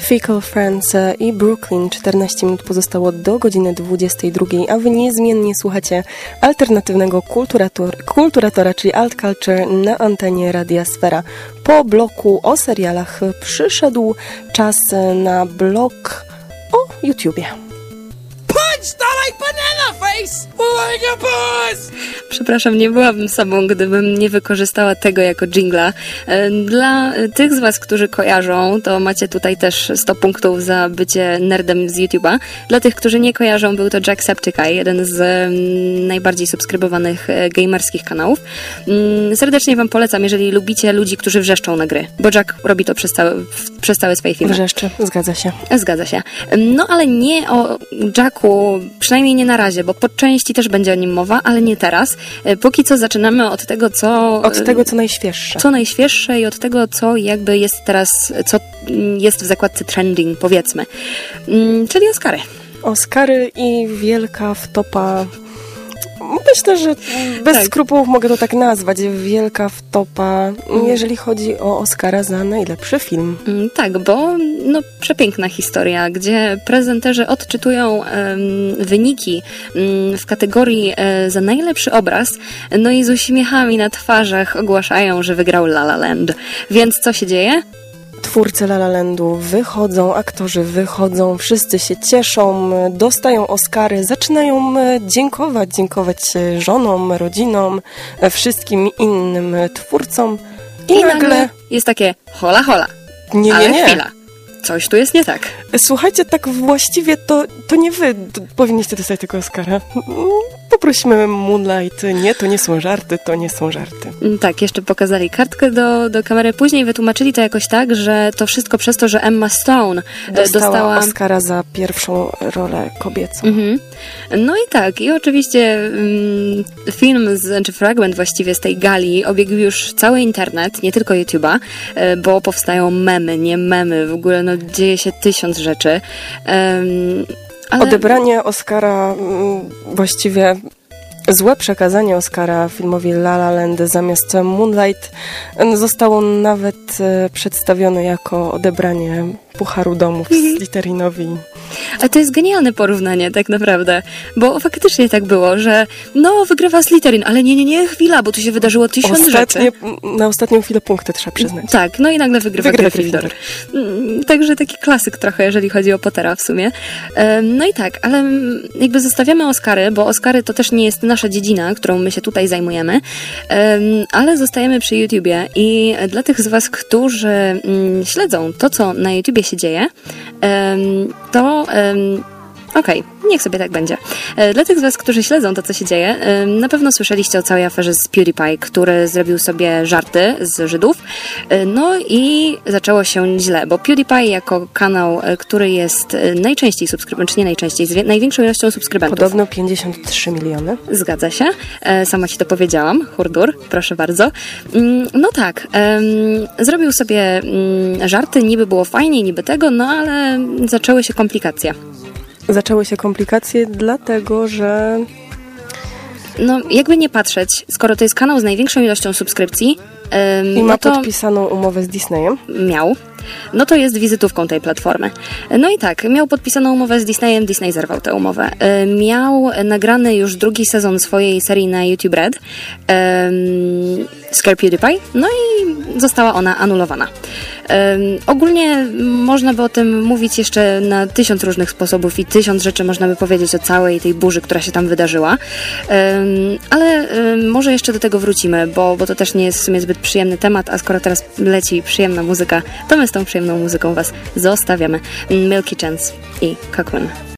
Fickle Friends i Brooklyn. 14 minut pozostało do godziny 22, a wy niezmiennie słuchacie alternatywnego kulturator, kulturatora, czyli Alt Culture na antenie Radia Sfera. Po bloku o serialach przyszedł czas na blok o YouTubie. Punch, like banana face! Like a boss! Przepraszam, nie byłabym sobą, gdybym nie wykorzystała tego jako jingla. E, dla tych z Was, którzy kojarzą, to macie tutaj też 100 punktów za bycie nerdem z YouTube'a. Dla tych, którzy nie kojarzą, był to Jacksepticeye, jeden z mm, najbardziej subskrybowanych e, gamerskich kanałów. Mm, serdecznie Wam polecam, jeżeli lubicie ludzi, którzy wrzeszczą na gry, bo Jack robi to przez całe, przez całe swoje filmy. Wrzeszczy, zgadza się. Zgadza się. No ale nie o Jacku, przynajmniej nie na razie, bo po części też będzie o nim mowa, ale nie teraz. E, póki co zaczynamy od tego, co... Od tego, co najświeższe. Co najświeższe i od tego, co jakby jest teraz, co jest w zakładce trending, powiedzmy. Mm, czyli Oscary. Oscary i wielka wtopa Myślę, że bez tak. skrupułów mogę to tak nazwać. Wielka wtopa, mm. jeżeli chodzi o Oscara za najlepszy film. Mm, tak, bo no, przepiękna historia, gdzie prezenterzy odczytują um, wyniki um, w kategorii um, za najlepszy obraz, no i z uśmiechami na twarzach ogłaszają, że wygrał La La Land. Więc co się dzieje? Twórcy La La Landu wychodzą, aktorzy wychodzą, wszyscy się cieszą, dostają Oscary, zaczynają e, dziękować, dziękować e, żonom, rodzinom, e, wszystkim innym twórcom. I, I nagle, nagle jest takie hola hola. Nie, nie, Ale nie. chwila. Coś tu jest nie tak. Słuchajcie, tak właściwie to, to nie wy powinniście dostać tego Oscara. Poprosimy Moonlight. Nie, to nie są żarty, to nie są żarty. Mm, tak, jeszcze pokazali kartkę do, do kamery. Później wytłumaczyli to jakoś tak, że to wszystko przez to, że Emma Stone e, dostała, dostała... Oscara za pierwszą rolę kobiecą. Mhm. No i tak, i oczywiście mm, film, z, czy fragment właściwie z tej gali obiegł już cały internet, nie tylko YouTube'a, e, bo powstają memy, nie memy, w ogóle no, dzieje się tysiąc rzeczy. Ale... Odebranie Oscara mm, właściwie złe przekazanie Oscara filmowi La La Land zamiast Moonlight zostało nawet e, przedstawione jako odebranie Pucharu Domów z mhm. Literinowi. Ale to jest genialne porównanie, tak naprawdę, bo faktycznie tak było, że no, wygrywa Slytherin, ale nie, nie, nie, chwila, bo tu się wydarzyło tysiąc Ostatnie, rzeczy. Na ostatnią chwilę punkty trzeba przyznać. Tak, no i nagle wygrywa, wygrywa Gryffindor. Mm, także taki klasyk trochę, jeżeli chodzi o Pottera w sumie. No i tak, ale jakby zostawiamy Oscary, bo Oscary to też nie jest nasza dziedzina, którą my się tutaj zajmujemy, ale zostajemy przy YouTubie i dla tych z Was, którzy mm, śledzą to, co na YouTubie się dzieje, to um, Okej, okay, niech sobie tak będzie. E, dla tych z Was, którzy śledzą to, co się dzieje, na pewno słyszeliście o całej aferze z PewDiePie, który zrobił sobie żarty z Żydów. E, no i zaczęło się źle, bo PewDiePie jako kanał, e, który jest najczęściej subskrybentów, czy nie najczęściej, z największą ilością subskrybentów. Podobno 53 miliony. Zgadza się. Sama Ci to powiedziałam. Hurdur, proszę bardzo. Mm, no tak, zrobił sobie mm, żarty, niby było fajnie, niby tego, no ale zaczęły się komplikacje zaczęły się komplikacje, dlatego że. No, jakby nie patrzeć, skoro to jest kanał z największą ilością subskrypcji. Ym, I ma no to podpisaną umowę z Disneyem? Miał no to jest wizytówką tej platformy. No i tak, miał podpisaną umowę z Disneyem, Disney zerwał tę umowę. E, miał nagrany już drugi sezon swojej serii na YouTube Red, um, Scare PewDiePie, no i została ona anulowana. Ogólnie można by o tym mówić jeszcze na tysiąc różnych sposobów i tysiąc rzeczy można by powiedzieć o całej tej burzy, która się tam wydarzyła, ale może jeszcze do tego wrócimy, bo, bo to też nie jest w sumie zbyt przyjemny temat, a skoro teraz leci przyjemna muzyka, to my z tą przyjemną muzyką Was zostawiamy. Milky Chance i Cockman.